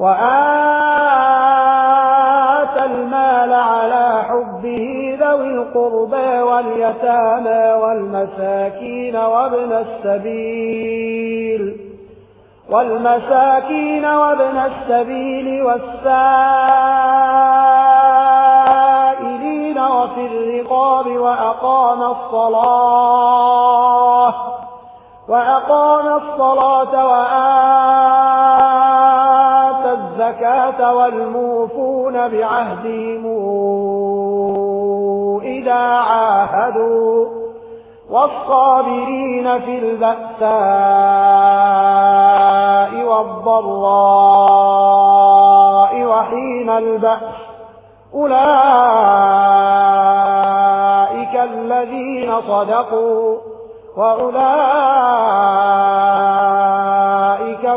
وآتى المال على حبه ذوي القربى واليتامى والمساكين وابن السبيل والمساكين وابن السبيل والسائلين وفي الرقاب وأقام الصلاة وأقام الصلاة وآتى الزكاة والموفون بعهدهم إذا عاهدوا والصابرين في البأساء والضراء وحين البأس أولئك الذين صدقوا وأولئك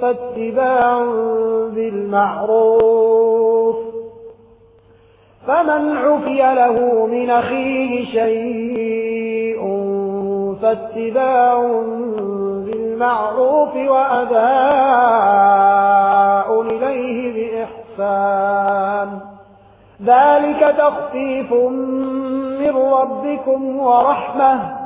فاتباع بالمعروف فمن عفي له من أخيه شيء فاتباع بالمعروف وأداء إليه بإحسان ذلك تخفيف من ربكم ورحمة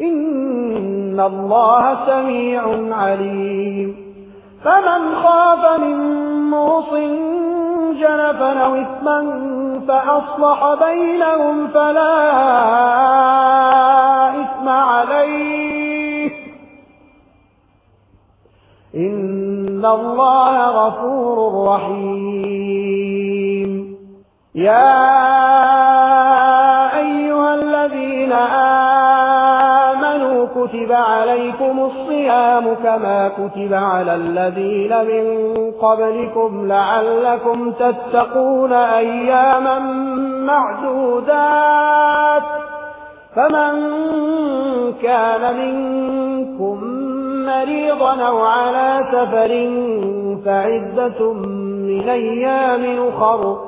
إن الله سميع عليم فمن خاف من موص جنفا وثما إثما فأصلح بينهم فلا إثم عليه إن الله غفور رحيم يا عليكم الصيام كما كتب على الذين من قبلكم لعلكم تتقون أياما معدودات فمن كان منكم مريضا أو على سفر فعدة من أيام أخر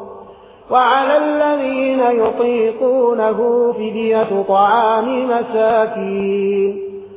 وعلى الذين يطيقونه فدية طعام مساكين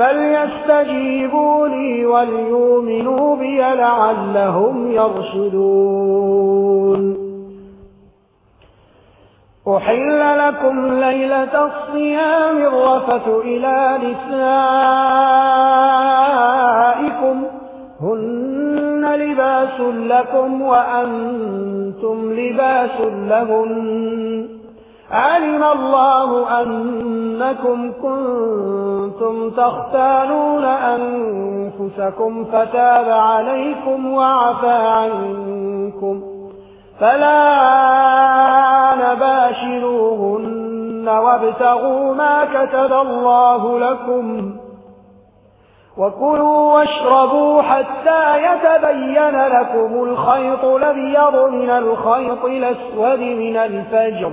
فليستجيبوا لي وليؤمنوا بي لعلهم يرشدون أحل لكم ليلة الصيام الرفة إلى نسائكم هن لباس لكم وأنتم لباس لهن علم الله أنكم كنتم تختالون أنفسكم فتاب عليكم وعفى عنكم فلا نباشروهن وابتغوا ما كتب الله لكم وكلوا واشربوا حتى يتبين لكم الخيط لبيض من الخيط لسود من الفجر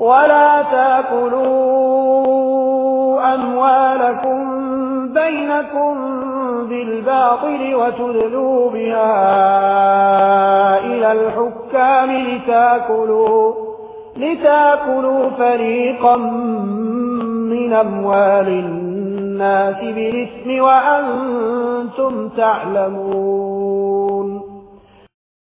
ولا تأكلوا أموالكم بينكم بالباطل وتدلوا بها إلى الحكام لتأكلوا, لتأكلوا فريقا من أموال الناس بالإثم وأنتم تعلمون.